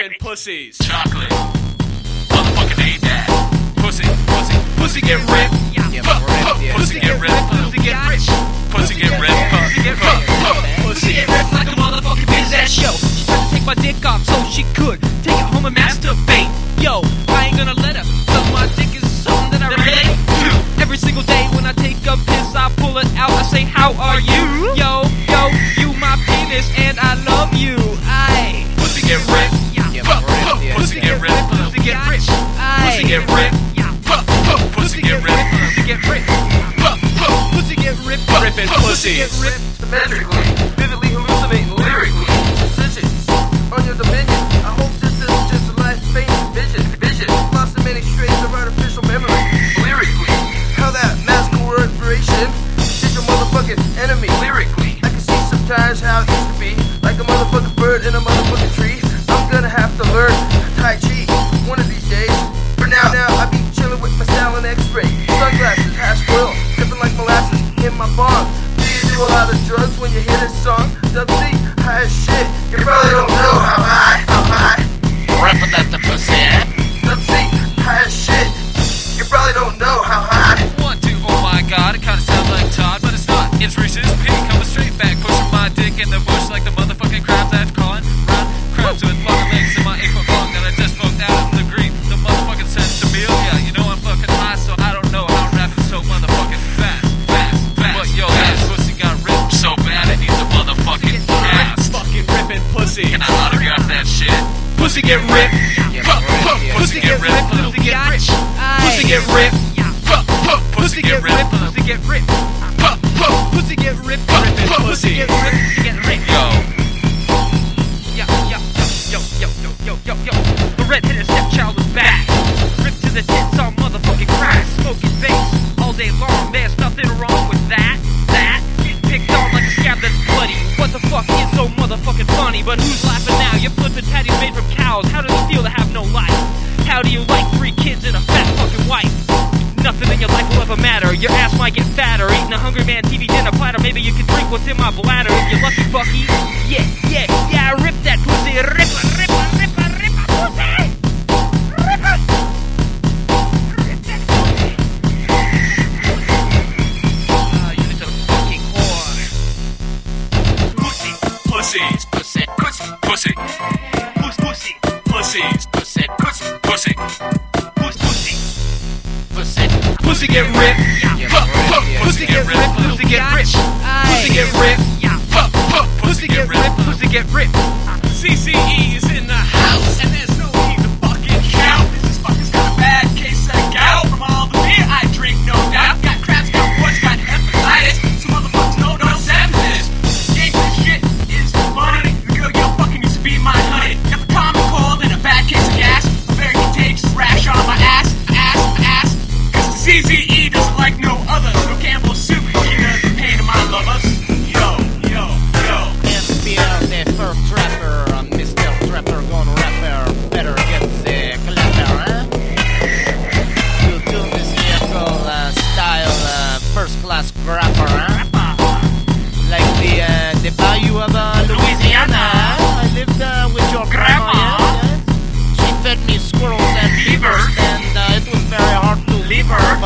ripping pussies. Chokolate. Motherfucking ain't that. Pussy, pussy, pussy get ripped. Yeah, Puh, ripped. Pussy get ripped. Pussy get rich. Pussy get ripped. Pussy get ripped. Pussy. Get ripped like a motherfucking bitch that show. She tried to take my dick off so she could take it home and masturbate. Yo, I ain't gonna let her. Cause my dick is something that I relate to. Every single day when I take a piss, I pull it out. I say, How are you? Pussy. Get ripped. symmetrically, vividly hallucinating lyrically. Decisions on your dominion. I hope this isn't just a life faint vision. Vision lost in many strains of artificial memory. Lyrically, how that magical inspiration is your motherfucking enemy. Lyrically, I can see sometimes how it used to be like a motherfucking Dub high as shit. You probably don't know how high, how high. Rip that the pussy? High shit. You probably don't know how high. One, two, oh my god, it kinda sounds like Todd, but it's not. It's Reese's pussies. Can I autograph that shit? Pussy get ripped. Ripped, puh, yeah. Pussy get ripped. Pussy get rich. Pussy get ripped. Pussy get ripped. Pussy get ripped. But who's laughing now? Your flippin' patty's made from cows. How does it feel to have no life? How do you like three kids and a fat fucking wife? Nothing in your life will ever matter. Your ass might get fatter. Eating a Hungry Man TV dinner platter. Maybe you can drink what's in my bladder if you're lucky, Bucky. Yeah, yeah, yeah. I Rip that pussy. Rip rip rip rip. Rip. Ah, pussy, pussies, Pussy, pussy, pussy, Puss, pussy. pussies, pussy, pussy, pussy, Puss, pussy. pussy. pussy get ripped. Yeah, ripped. Pussy get ripped. Pussy get rich. Pussy get ripped. Yeah. Pussy get ripped. Pussy get ripped.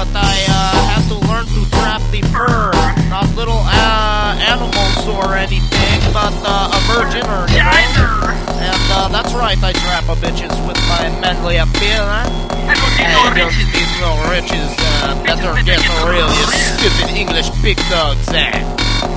But I uh, had to learn to trap the fur. Not little uh, animals or anything, but uh, a virgin or you know? And uh, that's right, I trap a bitches with my manly appeal, huh? I don't need no riches. need no riches, uh, better get real, you stupid English pig dogs, eh?